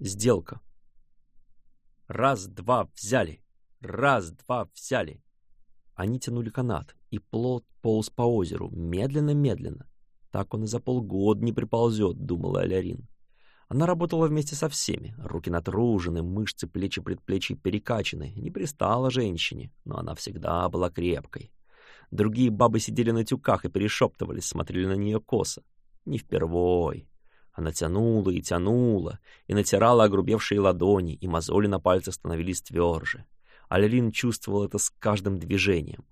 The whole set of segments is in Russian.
сделка раз два взяли раз два взяли они тянули канат и плод полз по озеру медленно медленно так он и за полгода не приползет думала алярин она работала вместе со всеми руки натружены мышцы плечи предплечий перекачаны не пристала женщине но она всегда была крепкой другие бабы сидели на тюках и перешептывались смотрели на нее косо не впервой она тянула и тянула, и натирала огрубевшие ладони, и мозоли на пальце становились тверже. Алилин чувствовал это с каждым движением.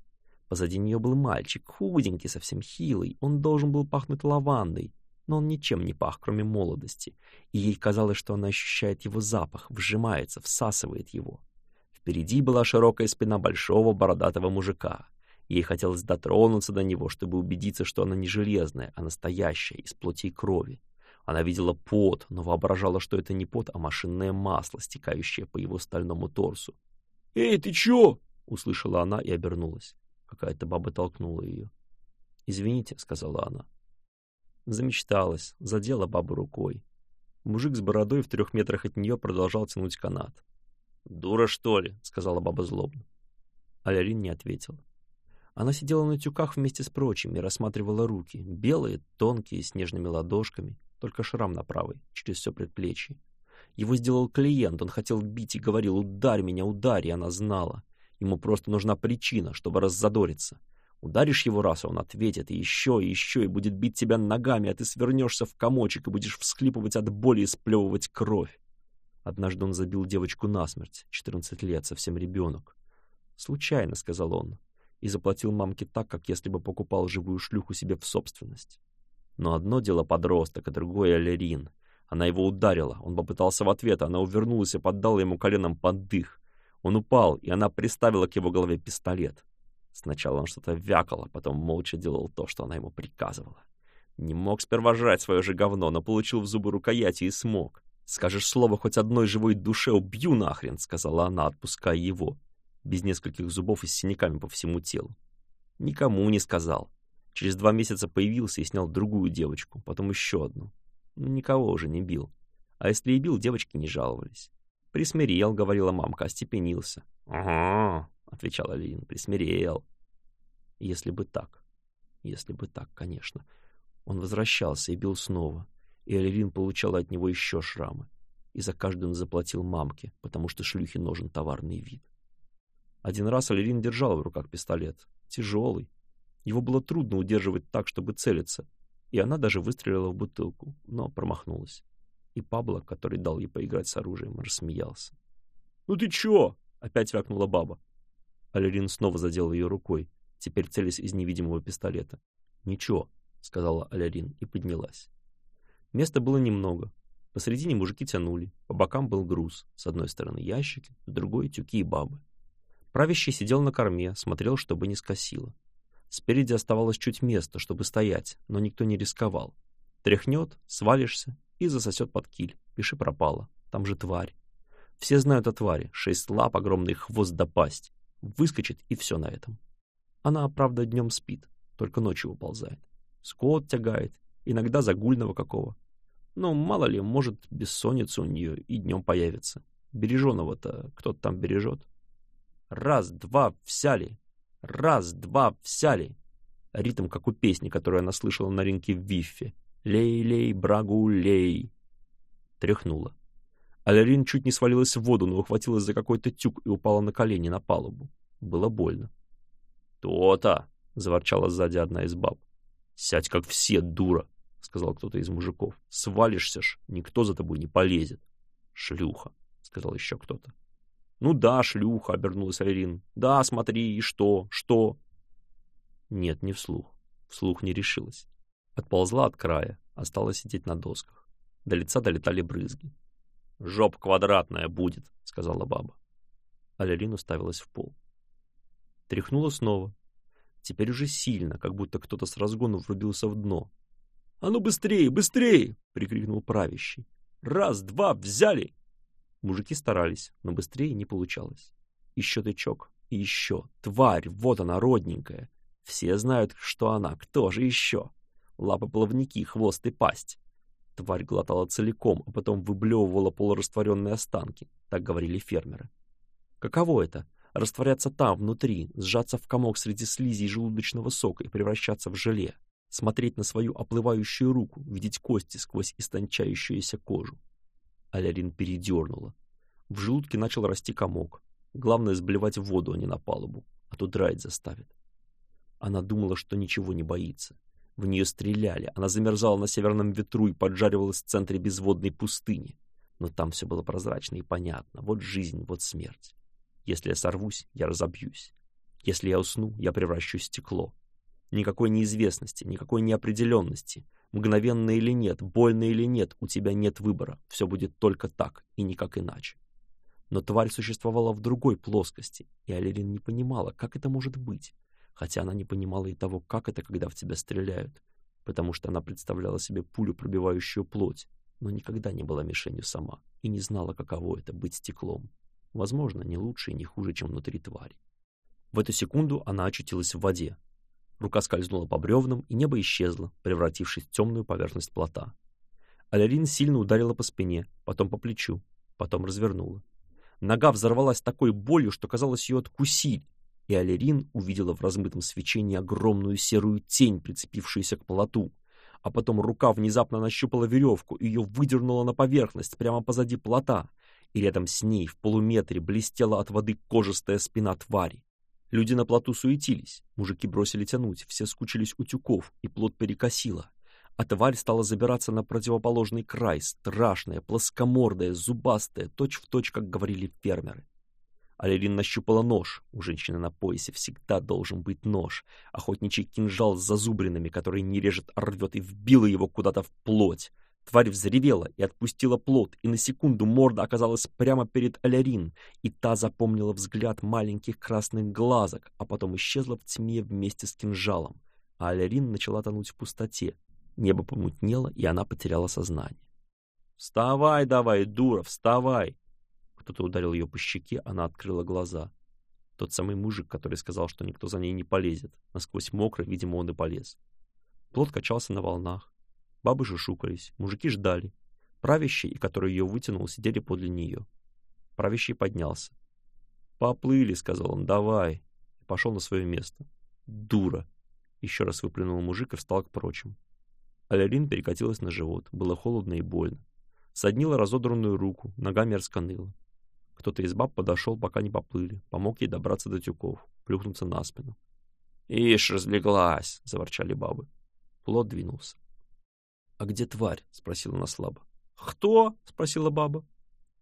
Позади нее был мальчик, худенький, совсем хилый. Он должен был пахнуть лавандой, но он ничем не пах, кроме молодости. И ей казалось, что она ощущает его запах, вжимается, всасывает его. Впереди была широкая спина большого бородатого мужика. Ей хотелось дотронуться до него, чтобы убедиться, что она не железная, а настоящая, из плоти и крови. Она видела пот, но воображала, что это не пот, а машинное масло, стекающее по его стальному торсу. «Эй, ты чё?» — услышала она и обернулась. Какая-то баба толкнула ее. «Извините», — сказала она. Замечталась, задела бабу рукой. Мужик с бородой в трех метрах от нее продолжал тянуть канат. «Дура, что ли?» — сказала баба злобно. Алярин не ответила. Она сидела на тюках вместе с прочими, рассматривала руки, белые, тонкие, с нежными ладошками, только шрам на правой, через все предплечье. Его сделал клиент, он хотел бить и говорил «Ударь меня, ударь!» и она знала. Ему просто нужна причина, чтобы раззадориться. Ударишь его раз, а он ответит, и еще, и еще, и будет бить тебя ногами, а ты свернешься в комочек и будешь всклипывать от боли и сплевывать кровь. Однажды он забил девочку насмерть, 14 лет, совсем ребенок. «Случайно», — сказал он, и заплатил мамке так, как если бы покупал живую шлюху себе в собственность. Но одно дело подросток, а другое — Лерин. Она его ударила, он попытался в ответ, она увернулась и поддала ему коленом под дых. Он упал, и она приставила к его голове пистолет. Сначала он что-то вякало, а потом молча делал то, что она ему приказывала. Не мог сперва жрать свое же говно, но получил в зубы рукояти и смог. «Скажешь слово хоть одной живой душе, убью нахрен!» — сказала она, отпуская его, без нескольких зубов и с синяками по всему телу. Никому не сказал. Через два месяца появился и снял другую девочку, потом еще одну. Никого уже не бил. А если и бил, девочки не жаловались. «Присмирел», — говорила мамка, — остепенился. «Ага», — отвечал Ленин, — «присмирел». Если бы так. Если бы так, конечно. Он возвращался и бил снова. И Эльвин получала от него еще шрамы. И за каждую он заплатил мамке, потому что шлюхе нужен товарный вид. Один раз Эльвин держал в руках пистолет. Тяжелый, его было трудно удерживать так, чтобы целиться, и она даже выстрелила в бутылку, но промахнулась. И Пабло, который дал ей поиграть с оружием, рассмеялся. «Ну ты чё?» — опять вякнула баба. Алерин снова задел ее рукой, теперь целясь из невидимого пистолета. «Ничего», — сказала Алярин и поднялась. Места было немного. Посредине мужики тянули, по бокам был груз, с одной стороны ящики, с другой — тюки и бабы. Правящий сидел на корме, смотрел, чтобы не скосило. Спереди оставалось чуть места, чтобы стоять, но никто не рисковал. Тряхнет, свалишься и засосет под киль. Пиши пропало. Там же тварь. Все знают о твари. Шесть лап, огромный хвост да пасть. Выскочит, и все на этом. Она, правда, днем спит, только ночью уползает. Скот тягает, иногда загульного какого. Но мало ли, может, бессонница у нее и днем появится. Береженого-то кто-то там бережет. Раз, два, взяли, раз два взяли ритм как у песни которую она слышала на рынке в виффе лей лей брагу лей тряхнула алярин чуть не свалилась в воду но ухватилась за какой то тюк и упала на колени на палубу было больно то то заворчала сзади одна из баб сядь как все дура — сказал кто-то из мужиков. — Свалишься ж, никто за тобой не полезет. — Шлюха, — сказал еще кто-то. «Ну да, шлюха», — обернулась Алирин. «Да, смотри, и что, что?» Нет, не вслух. Вслух не решилась. Отползла от края, осталась сидеть на досках. До лица долетали брызги. «Жоп квадратная будет», — сказала баба. Алирин уставилась в пол. Тряхнула снова. Теперь уже сильно, как будто кто-то с разгону врубился в дно. «А ну быстрее, быстрее!» — прикрикнул правящий. «Раз, два, взяли!» Мужики старались, но быстрее не получалось. Еще тычок, и еще. Тварь, вот она, родненькая. Все знают, что она, кто же еще? Лапы-плавники, хвост и пасть. Тварь глотала целиком, а потом выблевывала полурастворенные останки, так говорили фермеры. Каково это — растворяться там, внутри, сжаться в комок среди слизи и желудочного сока и превращаться в желе, смотреть на свою оплывающую руку, видеть кости сквозь истончающуюся кожу. Алярин передернула. В желудке начал расти комок. Главное сблевать в воду, а не на палубу, а то драть заставит. Она думала, что ничего не боится. В нее стреляли, она замерзала на северном ветру и поджаривалась в центре безводной пустыни. Но там все было прозрачно и понятно. Вот жизнь, вот смерть. Если я сорвусь, я разобьюсь. Если я усну, я превращусь в стекло. Никакой неизвестности, никакой неопределенности — мгновенно или нет, больно или нет, у тебя нет выбора, все будет только так и никак иначе. Но тварь существовала в другой плоскости, и Алерин не понимала, как это может быть, хотя она не понимала и того, как это, когда в тебя стреляют, потому что она представляла себе пулю, пробивающую плоть, но никогда не была мишенью сама и не знала, каково это — быть стеклом. Возможно, не лучше и не хуже, чем внутри твари. В эту секунду она очутилась в воде, Рука скользнула по бревнам, и небо исчезло, превратившись в темную поверхность плота. Алярин сильно ударила по спине, потом по плечу, потом развернула. Нога взорвалась такой болью, что казалось, ее откусили, и Алярин увидела в размытом свечении огромную серую тень, прицепившуюся к плоту. А потом рука внезапно нащупала веревку, и ее выдернула на поверхность прямо позади плота, и рядом с ней в полуметре блестела от воды кожистая спина твари. Люди на плоту суетились, мужики бросили тянуть, все скучились у тюков, и плот перекосило. А тварь стала забираться на противоположный край, страшная, плоскомордая, зубастая, точь-в-точь, точь, как говорили фермеры. Алилин нащупала нож. У женщины на поясе всегда должен быть нож. Охотничий кинжал с зазубринами, который не режет, а рвет, и вбила его куда-то в плоть. Тварь взревела и отпустила плод, и на секунду морда оказалась прямо перед Алярин, и та запомнила взгляд маленьких красных глазок, а потом исчезла в тьме вместе с кинжалом, а Алярин начала тонуть в пустоте. Небо помутнело, и она потеряла сознание. «Вставай давай, дура, вставай!» Кто-то ударил ее по щеке, она открыла глаза. Тот самый мужик, который сказал, что никто за ней не полезет. Насквозь мокрый, видимо, он и полез. Плод качался на волнах. Бабы шушукались, мужики ждали. Правящий, который ее вытянул, сидели подле нее. Правящий поднялся. «Поплыли», — сказал он, — «давай». И пошел на свое место. «Дура!» — еще раз выплюнул мужик и встал к прочим. Алярин перекатилась на живот. Было холодно и больно. Соднила разодранную руку, ногами расканыла. Кто-то из баб подошел, пока не поплыли, помог ей добраться до тюков, плюхнуться на спину. «Ишь, разлеглась!» — заворчали бабы. Плод двинулся. «А где тварь?» — спросила она слабо. «Кто?» — спросила баба.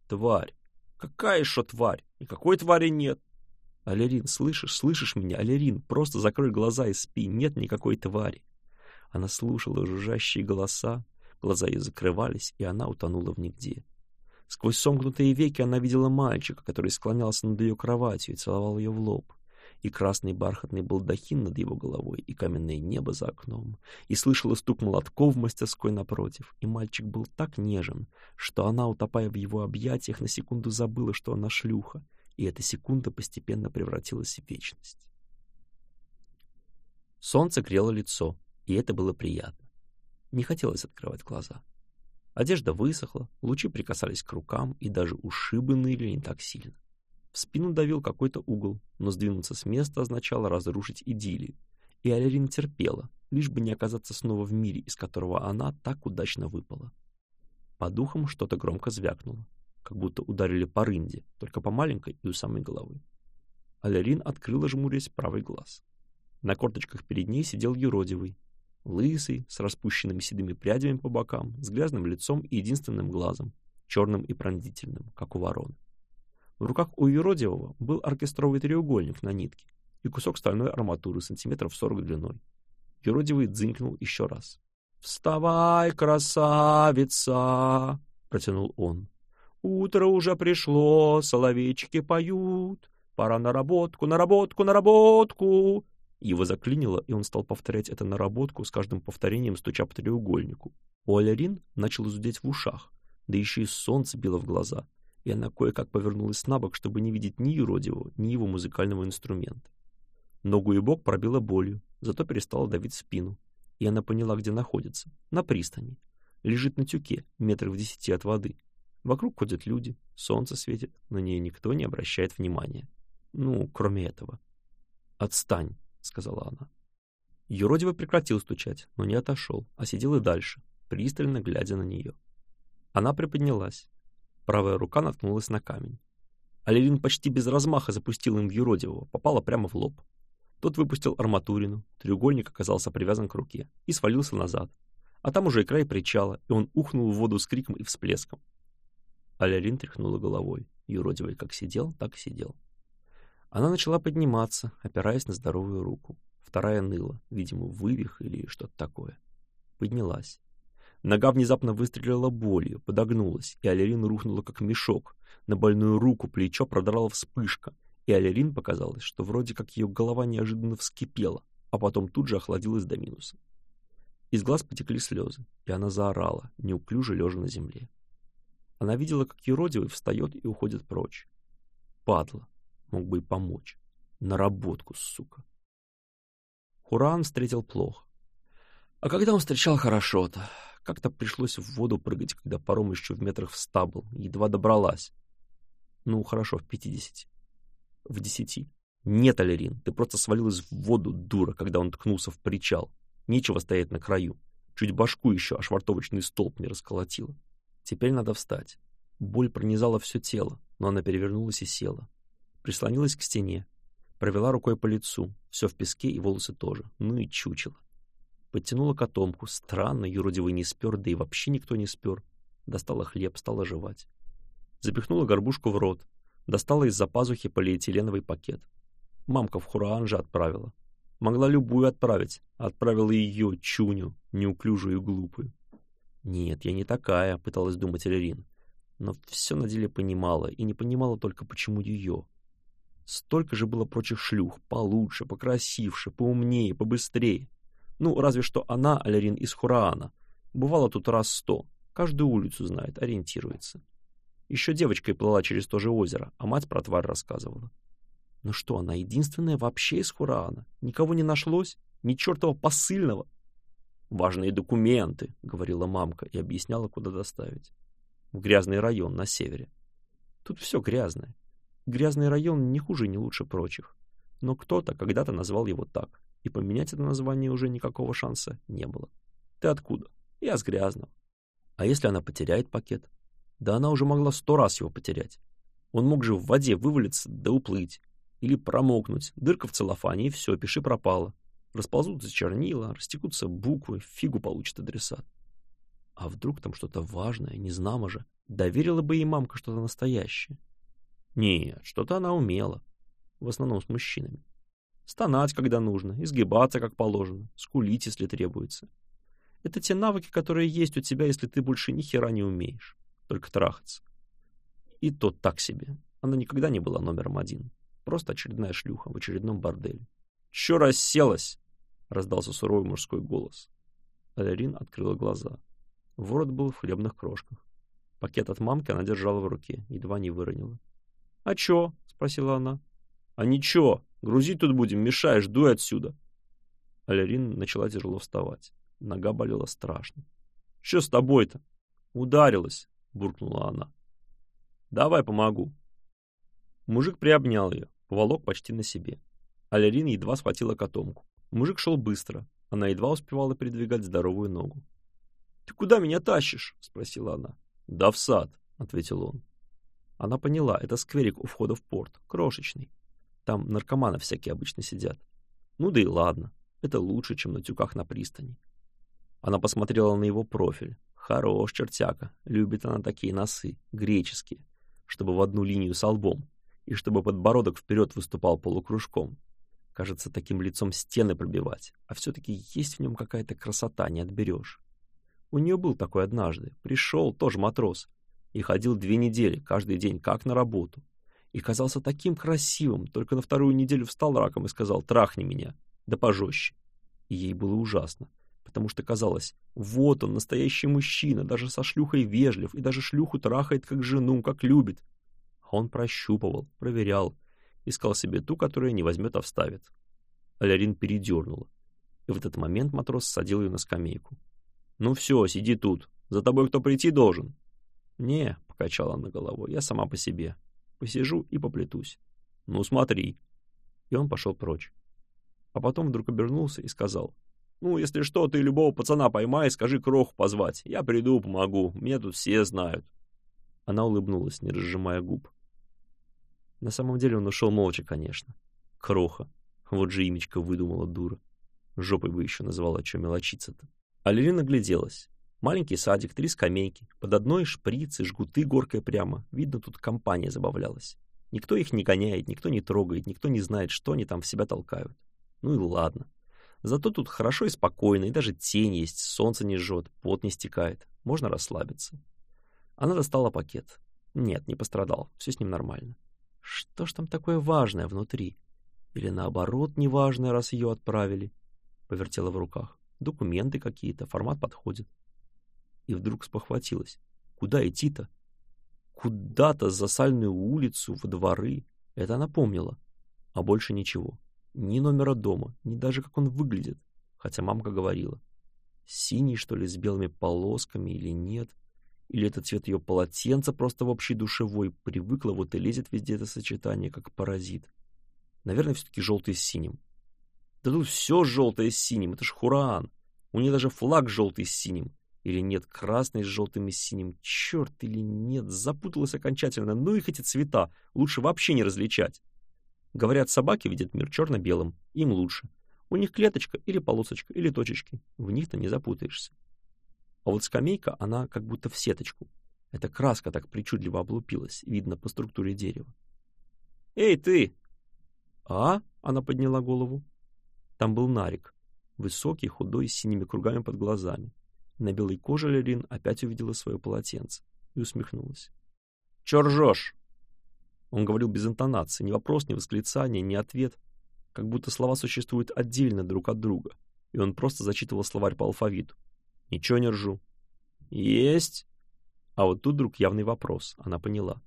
«Тварь. Какая еще тварь? Никакой твари нет». «Алерин, слышишь, слышишь меня, Алерин, просто закрой глаза и спи, нет никакой твари». Она слушала жужжащие голоса, глаза ее закрывались, и она утонула в нигде. Сквозь сомкнутые веки она видела мальчика, который склонялся над ее кроватью и целовал ее в лоб и красный бархатный балдахин над его головой, и каменное небо за окном, и слышала стук молотков в мастерской напротив, и мальчик был так нежен, что она, утопая в его объятиях, на секунду забыла, что она шлюха, и эта секунда постепенно превратилась в вечность. Солнце грело лицо, и это было приятно. Не хотелось открывать глаза. Одежда высохла, лучи прикасались к рукам, и даже ушибы ныли не так сильно. В спину давил какой-то угол, но сдвинуться с места означало разрушить идиллию. И Алерин терпела, лишь бы не оказаться снова в мире, из которого она так удачно выпала. По духам что-то громко звякнуло, как будто ударили по рынде, только по маленькой и у самой головы. Алерин открыла, жмурясь, правый глаз. На корточках перед ней сидел юродивый, лысый, с распущенными седыми прядями по бокам, с грязным лицом и единственным глазом, черным и пронзительным, как у вороны. В руках у Еродиева был оркестровый треугольник на нитке и кусок стальной арматуры сантиметров 40 длиной. Еродивый дзынькнул еще раз. «Вставай, красавица!» — протянул он. «Утро уже пришло, соловейчики поют. Пора на работку, на работку, на работку!» Его заклинило, и он стал повторять это наработку с каждым повторением, стуча по треугольнику. У Алярин начал зудеть в ушах, да еще и солнце било в глаза и она кое-как повернулась на бок, чтобы не видеть ни Юродиву, ни его музыкального инструмента. Ногу и бок пробила болью, зато перестала давить спину, и она поняла, где находится, на пристани. Лежит на тюке, метрах в десяти от воды. Вокруг ходят люди, солнце светит, на нее никто не обращает внимания. Ну, кроме этого. «Отстань», — сказала она. Юродиво прекратил стучать, но не отошел, а сидел и дальше, пристально глядя на нее. Она приподнялась, Правая рука наткнулась на камень. Алевин почти без размаха запустил им в юродивого, попала прямо в лоб. Тот выпустил арматурину, треугольник оказался привязан к руке и свалился назад. А там уже и край причала, и он ухнул в воду с криком и всплеском. Алярин тряхнула головой. Юродивый как сидел, так и сидел. Она начала подниматься, опираясь на здоровую руку. Вторая ныла, видимо, вывих или что-то такое. Поднялась. Нога внезапно выстрелила болью, подогнулась, и Алерин рухнула как мешок. На больную руку плечо продрала вспышка, и Алерин показалось, что вроде как ее голова неожиданно вскипела, а потом тут же охладилась до минуса. Из глаз потекли слезы, и она заорала, неуклюже лежа на земле. Она видела, как юродивый встает и уходит прочь. Падла, мог бы и помочь. Наработку, сука. Хуран встретил плохо. А когда он встречал хорошо-то? Как-то пришлось в воду прыгать, когда паром еще в метрах в ста был, едва добралась. Ну, хорошо, в пятидесяти. В десяти. Нет, Алерин, ты просто свалилась в воду, дура, когда он ткнулся в причал. Нечего стоять на краю. Чуть башку еще, а швартовочный столб не расколотила. Теперь надо встать. Боль пронизала все тело, но она перевернулась и села. Прислонилась к стене. Провела рукой по лицу. Все в песке и волосы тоже. Ну и чучело подтянула котомку, странно, юродивый не спер, да и вообще никто не спер. Достала хлеб, стала жевать. Запихнула горбушку в рот, достала из-за пазухи полиэтиленовый пакет. Мамка в Хураан же отправила. Могла любую отправить, отправила ее, чуню, неуклюжую глупую. «Нет, я не такая», — пыталась думать Элерин. Но все на деле понимала, и не понимала только, почему ее. Столько же было прочих шлюх, получше, покрасивше, поумнее, побыстрее. Ну, разве что она, Алярин из Хураана. Бывало тут раз сто. Каждую улицу знает, ориентируется. Еще девочкой плыла через то же озеро, а мать про тварь рассказывала. Ну что, она единственная вообще из Хураана? Никого не нашлось? Ни чертова посыльного? «Важные документы», — говорила мамка и объясняла, куда доставить. «В грязный район на севере. Тут все грязное. Грязный район не хуже не лучше прочих. Но кто-то когда-то назвал его так и поменять это название уже никакого шанса не было. Ты откуда? Я с грязным. А если она потеряет пакет? Да она уже могла сто раз его потерять. Он мог же в воде вывалиться да уплыть. Или промокнуть. Дырка в целлофане, и все, пиши пропало. Расползутся чернила, растекутся буквы, фигу получит адресат. А вдруг там что-то важное, незнамо же. Доверила бы ей мамка что-то настоящее. Нет, что-то она умела. В основном с мужчинами стонать, когда нужно, изгибаться, как положено, скулить, если требуется. Это те навыки, которые есть у тебя, если ты больше ни хера не умеешь, только трахаться. И тот так себе. Она никогда не была номером один. Просто очередная шлюха в очередном борделе. «Чё расселась?» — раздался суровый мужской голос. Алярин открыла глаза. Ворот был в хлебных крошках. Пакет от мамки она держала в руке, едва не выронила. «А чё?» — спросила она. А ничего, грузить тут будем, мешаешь, дуй отсюда. Алярин начала тяжело вставать. Нога болела страшно. Что с тобой-то? Ударилась, буркнула она. Давай помогу. Мужик приобнял ее, поволок почти на себе. Алярин едва схватила котомку. Мужик шел быстро. Она едва успевала передвигать здоровую ногу. «Ты куда меня тащишь?» — спросила она. «Да в сад», — ответил он. Она поняла, это скверик у входа в порт, крошечный. Там наркоманы всякие обычно сидят. Ну да и ладно, это лучше, чем на тюках на пристани. Она посмотрела на его профиль. Хорош чертяка, любит она такие носы, греческие, чтобы в одну линию с лбом, и чтобы подбородок вперед выступал полукружком. Кажется, таким лицом стены пробивать, а все-таки есть в нем какая-то красота, не отберешь. У нее был такой однажды, пришел тоже матрос, и ходил две недели, каждый день, как на работу, и казался таким красивым, только на вторую неделю встал раком и сказал «трахни меня», да пожестче. И ей было ужасно, потому что казалось, вот он, настоящий мужчина, даже со шлюхой вежлив, и даже шлюху трахает как жену, как любит. А он прощупывал, проверял, искал себе ту, которая не возьмет, а вставит. Алярин передернула, и в этот момент матрос садил ее на скамейку. «Ну все, сиди тут, за тобой кто прийти должен?» «Не», — покачала она головой, — «я сама по себе, посижу и поплетусь. Ну смотри. И он пошел прочь. А потом вдруг обернулся и сказал. Ну, если что, ты любого пацана поймай скажи кроху позвать. Я приду, помогу. Меня тут все знают. Она улыбнулась, не разжимая губ. На самом деле он ушел молча, конечно. Кроха. Вот же Имечка выдумала дура. Жопой бы еще назвала, что мелочиться-то. А Лилина гляделась. Маленький садик, три скамейки, под одной шприцы, жгуты горкой прямо. Видно, тут компания забавлялась. Никто их не гоняет, никто не трогает, никто не знает, что они там в себя толкают. Ну и ладно. Зато тут хорошо и спокойно, и даже тень есть, солнце не жжет, пот не стекает. Можно расслабиться. Она достала пакет. Нет, не пострадал, все с ним нормально. Что ж там такое важное внутри? Или наоборот неважное, раз ее отправили? Повертела в руках. Документы какие-то, формат подходит и вдруг спохватилась. Куда идти-то? Куда-то за сальную улицу, в дворы. Это она помнила. А больше ничего. Ни номера дома, ни даже как он выглядит. Хотя мамка говорила. Синий, что ли, с белыми полосками или нет? Или это цвет ее полотенца просто в общей душевой? Привыкла, вот и лезет везде это сочетание, как паразит. Наверное, все-таки желтый с синим. Да тут все желтое с синим, это ж Хураан. У нее даже флаг желтый с синим. Или нет, красный с желтым и синим. Черт, или нет, запуталась окончательно. Ну их эти цвета. Лучше вообще не различать. Говорят, собаки видят мир черно-белым. Им лучше. У них клеточка или полосочка или точечки. В них-то не запутаешься. А вот скамейка, она как будто в сеточку. Эта краска так причудливо облупилась, видно по структуре дерева. «Эй, ты!» «А?» — она подняла голову. Там был Нарик, высокий, худой, с синими кругами под глазами. На белой коже Лерин опять увидела свое полотенце и усмехнулась. «Чё? Он говорил без интонации, ни вопрос, ни восклицание, ни ответ, как будто слова существуют отдельно друг от друга, и он просто зачитывал словарь по алфавиту. «Ничего не ржу». «Есть?» А вот тут вдруг явный вопрос, она поняла.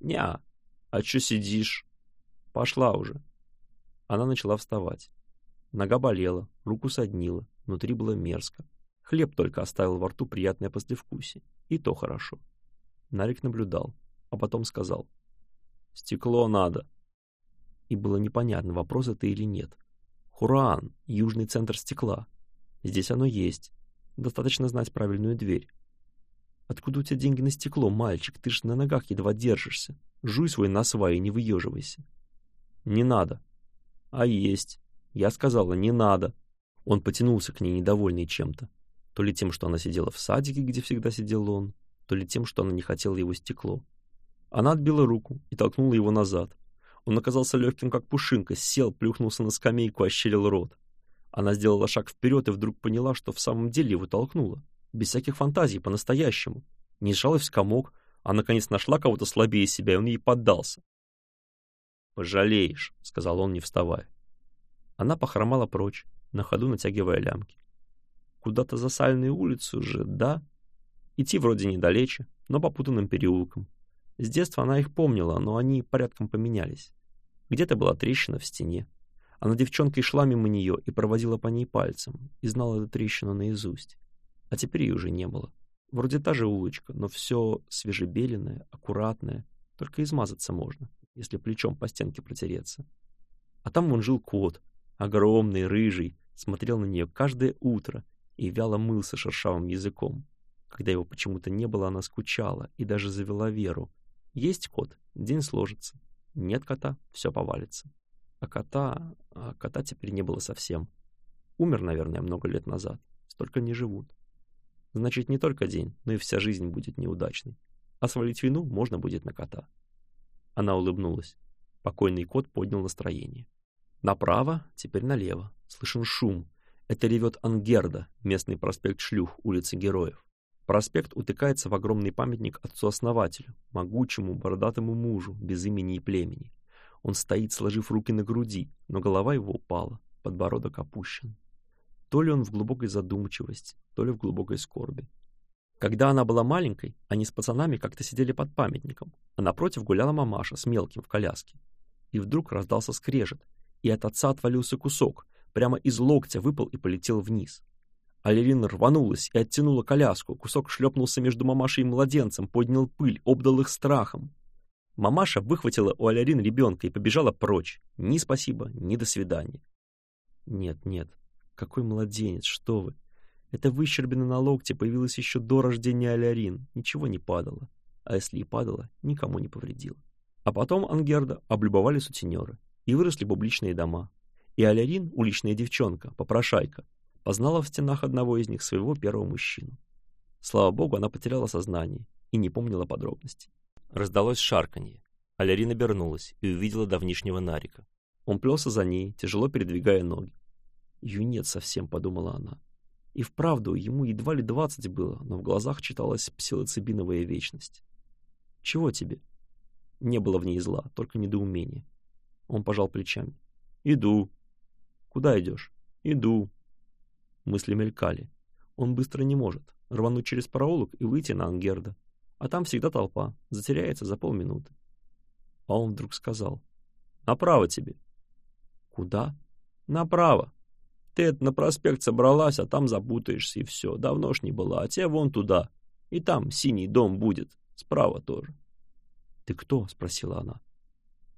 «Ня, а чё сидишь?» «Пошла уже». Она начала вставать. Нога болела, руку соднила, внутри было мерзко. Хлеб только оставил во рту приятное послевкусие. И то хорошо. Нарик наблюдал, а потом сказал. «Стекло надо». И было непонятно, вопрос это или нет. Хуран, южный центр стекла. Здесь оно есть. Достаточно знать правильную дверь». «Откуда у тебя деньги на стекло, мальчик? Ты же на ногах едва держишься. Жуй свой насвай и не выеживайся». «Не надо». «А есть». Я сказала «не надо». Он потянулся к ней, недовольный чем-то то ли тем, что она сидела в садике, где всегда сидел он, то ли тем, что она не хотела его стекло. Она отбила руку и толкнула его назад. Он оказался легким, как пушинка, сел, плюхнулся на скамейку, ощерил рот. Она сделала шаг вперед и вдруг поняла, что в самом деле его толкнула. Без всяких фантазий, по-настоящему. Не сжалась в комок, а наконец нашла кого-то слабее себя, и он ей поддался. «Пожалеешь», — сказал он, не вставая. Она похромала прочь, на ходу натягивая лямки куда-то за засаленную улицу же, да? Идти вроде недалече, но по путанным переулкам. С детства она их помнила, но они порядком поменялись. Где-то была трещина в стене. А она девчонкой шла мимо нее и проводила по ней пальцем, и знала эту трещину наизусть. А теперь ее уже не было. Вроде та же улочка, но все свежебеленное, аккуратное, только измазаться можно, если плечом по стенке протереться. А там вон жил кот, огромный, рыжий, смотрел на нее каждое утро и вяло мылся шершавым языком. Когда его почему-то не было, она скучала и даже завела Веру. Есть кот, день сложится. Нет кота, все повалится. А кота... А кота теперь не было совсем. Умер, наверное, много лет назад. Столько не живут. Значит, не только день, но и вся жизнь будет неудачной. А свалить вину можно будет на кота. Она улыбнулась. Покойный кот поднял настроение. Направо, теперь налево. Слышен шум, это ревет Ангерда, местный проспект Шлюх, улица Героев. Проспект утыкается в огромный памятник отцу-основателю, могучему бородатому мужу, без имени и племени. Он стоит, сложив руки на груди, но голова его упала, подбородок опущен. То ли он в глубокой задумчивости, то ли в глубокой скорби. Когда она была маленькой, они с пацанами как-то сидели под памятником, а напротив гуляла мамаша с мелким в коляске. И вдруг раздался скрежет, и от отца отвалился кусок, прямо из локтя выпал и полетел вниз. Алерина рванулась и оттянула коляску, кусок шлепнулся между мамашей и младенцем, поднял пыль, обдал их страхом. Мамаша выхватила у Алярин ребенка и побежала прочь. Ни спасибо, ни до свидания. Нет, нет, какой младенец, что вы. Это выщербина на локте появилась еще до рождения Алярин, ничего не падало. А если и падало, никому не повредило. А потом Ангерда облюбовали сутенеры, и выросли публичные дома, и Алярин, уличная девчонка, попрошайка, познала в стенах одного из них своего первого мужчину. Слава богу, она потеряла сознание и не помнила подробностей. Раздалось шарканье. Алярин обернулась и увидела давнишнего Нарика. Он плелся за ней, тяжело передвигая ноги. «Юнец совсем», — подумала она. И вправду, ему едва ли двадцать было, но в глазах читалась псилоцибиновая вечность. «Чего тебе?» Не было в ней зла, только недоумение. Он пожал плечами. «Иду», Куда идешь? Иду. Мысли мелькали. Он быстро не может. Рвануть через проулок и выйти на Ангерда. А там всегда толпа. Затеряется за полминуты. А он вдруг сказал. Направо тебе. Куда? Направо. Ты на проспект собралась, а там запутаешься и все. Давно ж не была. А тебе вон туда. И там синий дом будет. Справа тоже. Ты кто? Спросила она.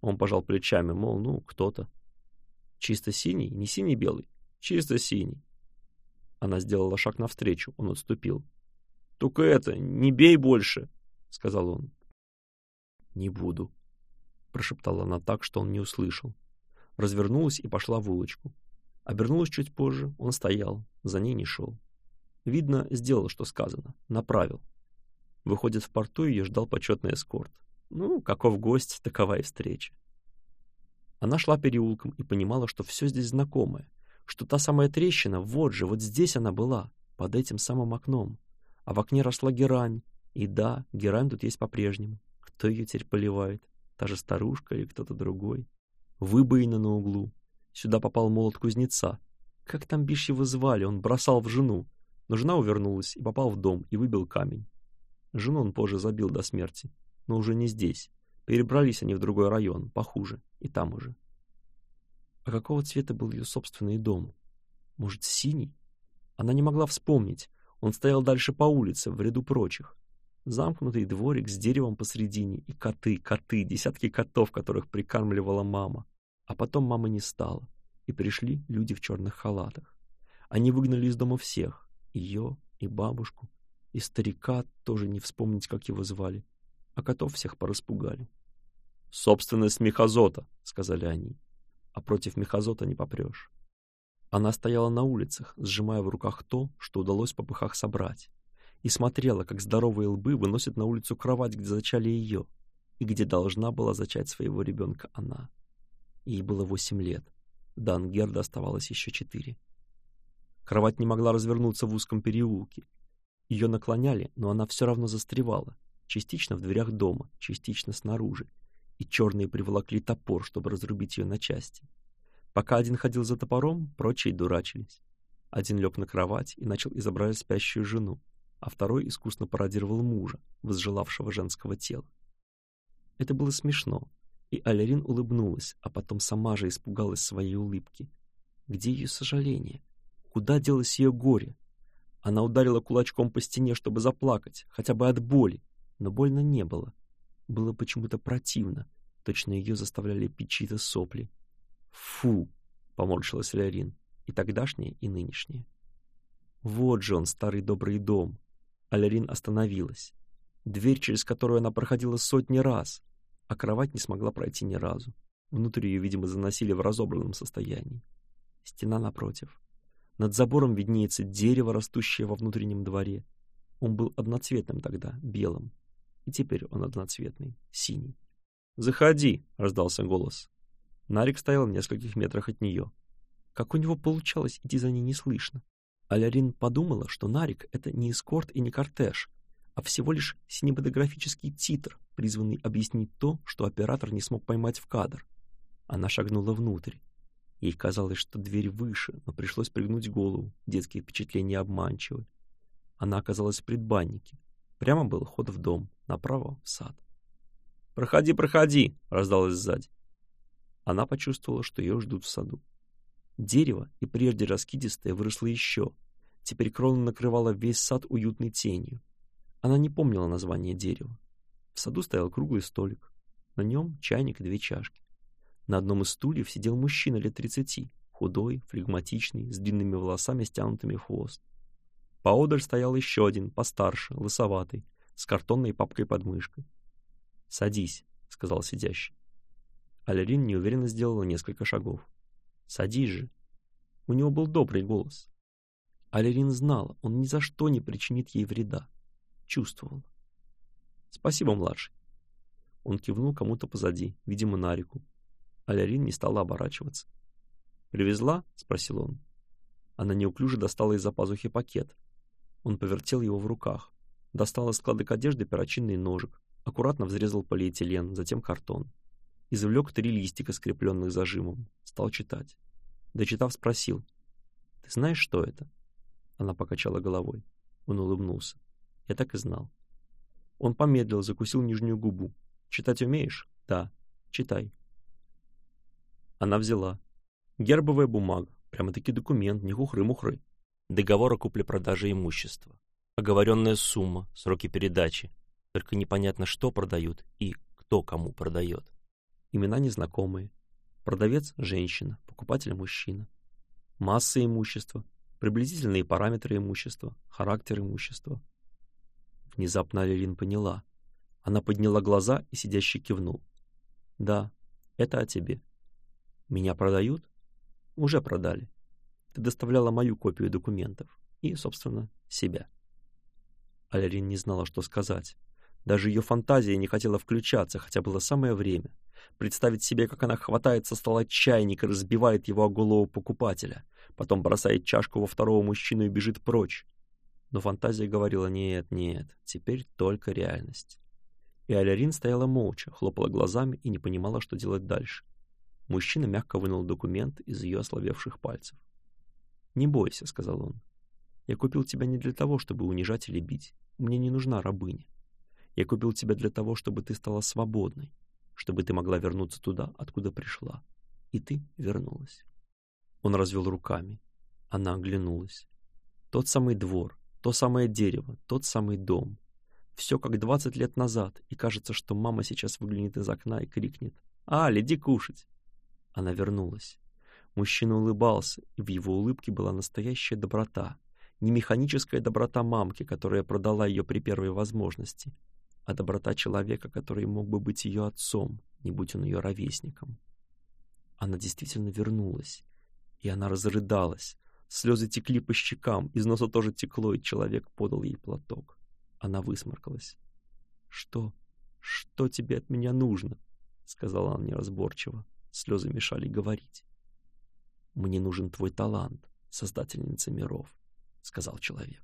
Он пожал плечами, мол, ну, кто-то. Чисто синий, не синий белый, чисто синий. Она сделала шаг навстречу, он отступил. «Только это, не бей больше!» — сказал он. «Не буду», — прошептала она так, что он не услышал. Развернулась и пошла в улочку. Обернулась чуть позже, он стоял, за ней не шел. Видно, сделал, что сказано, направил. Выходит, в порту ее ждал почетный эскорт. Ну, каков гость, такова и встреча. Она шла переулком и понимала, что все здесь знакомое, что та самая трещина, вот же, вот здесь она была, под этим самым окном. А в окне росла герань. И да, герань тут есть по-прежнему. Кто ее теперь поливает? Та же старушка или кто-то другой? Выбоина на углу. Сюда попал молот кузнеца. Как там бишь его звали? Он бросал в жену. Но жена увернулась и попал в дом и выбил камень. Жену он позже забил до смерти, но уже не здесь перебрались они в другой район, похуже, и там уже. А какого цвета был ее собственный дом? Может, синий? Она не могла вспомнить. Он стоял дальше по улице, в ряду прочих. Замкнутый дворик с деревом посредине и коты, коты, десятки котов, которых прикармливала мама. А потом мамы не стало, и пришли люди в черных халатах. Они выгнали из дома всех, ее и бабушку, и старика, тоже не вспомнить, как его звали, а котов всех пораспугали. «Собственность Михазота», — сказали они, — «а против Михазота не попрешь». Она стояла на улицах, сжимая в руках то, что удалось по пыхах собрать, и смотрела, как здоровые лбы выносят на улицу кровать, где зачали ее, и где должна была зачать своего ребенка она. Ей было восемь лет, до Ангерда оставалось еще четыре. Кровать не могла развернуться в узком переулке. Ее наклоняли, но она все равно застревала, частично в дверях дома, частично снаружи, и черные приволокли топор, чтобы разрубить ее на части. Пока один ходил за топором, прочие дурачились. Один лег на кровать и начал изображать спящую жену, а второй искусно пародировал мужа, возжелавшего женского тела. Это было смешно, и Алярин улыбнулась, а потом сама же испугалась своей улыбки. Где ее сожаление? Куда делось ее горе? Она ударила кулачком по стене, чтобы заплакать, хотя бы от боли, но больно не было. Было почему-то противно. Точно ее заставляли пить чьи-то сопли. «Фу!» — поморщилась Лерин. И тогдашняя, и нынешняя. «Вот же он, старый добрый дом!» Алярин остановилась. Дверь, через которую она проходила сотни раз, а кровать не смогла пройти ни разу. Внутрь ее, видимо, заносили в разобранном состоянии. Стена напротив. Над забором виднеется дерево, растущее во внутреннем дворе. Он был одноцветным тогда, белым и теперь он одноцветный, синий. «Заходи!» — раздался голос. Нарик стоял в нескольких метрах от нее. Как у него получалось идти за ней неслышно. Алярин подумала, что Нарик — это не эскорт и не кортеж, а всего лишь синематографический титр, призванный объяснить то, что оператор не смог поймать в кадр. Она шагнула внутрь. Ей казалось, что дверь выше, но пришлось пригнуть голову, детские впечатления обманчивы. Она оказалась в предбаннике, Прямо был ход в дом, направо — в сад. «Проходи, проходи!» — раздалось сзади. Она почувствовала, что ее ждут в саду. Дерево, и прежде раскидистое, выросло еще. Теперь крона накрывала весь сад уютной тенью. Она не помнила название дерева. В саду стоял круглый столик. На нем чайник и две чашки. На одном из стульев сидел мужчина лет тридцати, худой, флегматичный, с длинными волосами, стянутыми хвост. Поодаль стоял еще один, постарше, лысоватый, с картонной папкой под мышкой. «Садись», — сказал сидящий. Алерин неуверенно сделала несколько шагов. «Садись же». У него был добрый голос. Алерин знала, он ни за что не причинит ей вреда. Чувствовала. «Спасибо, младший». Он кивнул кому-то позади, видимо, Нарику. Алярин не стала оборачиваться. «Привезла?» — спросил он. Она неуклюже достала из-за пазухи пакет, он повертел его в руках, достал из складок одежды перочинный ножик, аккуратно взрезал полиэтилен, затем картон. Извлек три листика, скрепленных зажимом, стал читать. Дочитав, спросил. «Ты знаешь, что это?» Она покачала головой. Он улыбнулся. «Я так и знал». Он помедлил, закусил нижнюю губу. «Читать умеешь?» «Да. Читай». Она взяла. Гербовая бумага, прямо-таки документ, не хухры-мухры договора купли-продажи имущества, оговоренная сумма, сроки передачи, только непонятно, что продают и кто кому продает. Имена незнакомые. Продавец – женщина, покупатель – мужчина. Масса имущества, приблизительные параметры имущества, характер имущества. Внезапно Алилин поняла. Она подняла глаза и сидящий кивнул. «Да, это о тебе. Меня продают? Уже продали доставляла мою копию документов и, собственно, себя. Алярин не знала, что сказать. Даже ее фантазия не хотела включаться, хотя было самое время. Представить себе, как она хватает со стола чайник и разбивает его о голову покупателя, потом бросает чашку во второго мужчину и бежит прочь. Но фантазия говорила «нет, нет, теперь только реальность». И Алярин стояла молча, хлопала глазами и не понимала, что делать дальше. Мужчина мягко вынул документ из ее ослабевших пальцев. «Не бойся», — сказал он. «Я купил тебя не для того, чтобы унижать или бить. Мне не нужна рабыня. Я купил тебя для того, чтобы ты стала свободной, чтобы ты могла вернуться туда, откуда пришла. И ты вернулась». Он развел руками. Она оглянулась. Тот самый двор, то самое дерево, тот самый дом. Все как двадцать лет назад, и кажется, что мама сейчас выглянет из окна и крикнет «А, леди кушать!» Она вернулась. Мужчина улыбался, и в его улыбке была настоящая доброта, не механическая доброта мамки, которая продала ее при первой возможности, а доброта человека, который мог бы быть ее отцом, не будь он ее ровесником. Она действительно вернулась, и она разрыдалась. Слезы текли по щекам, из носа тоже текло, и человек подал ей платок. Она высморкалась. «Что? Что тебе от меня нужно?» — сказала она неразборчиво. Слезы мешали говорить. Мне нужен твой талант, создательница миров», — сказал человек.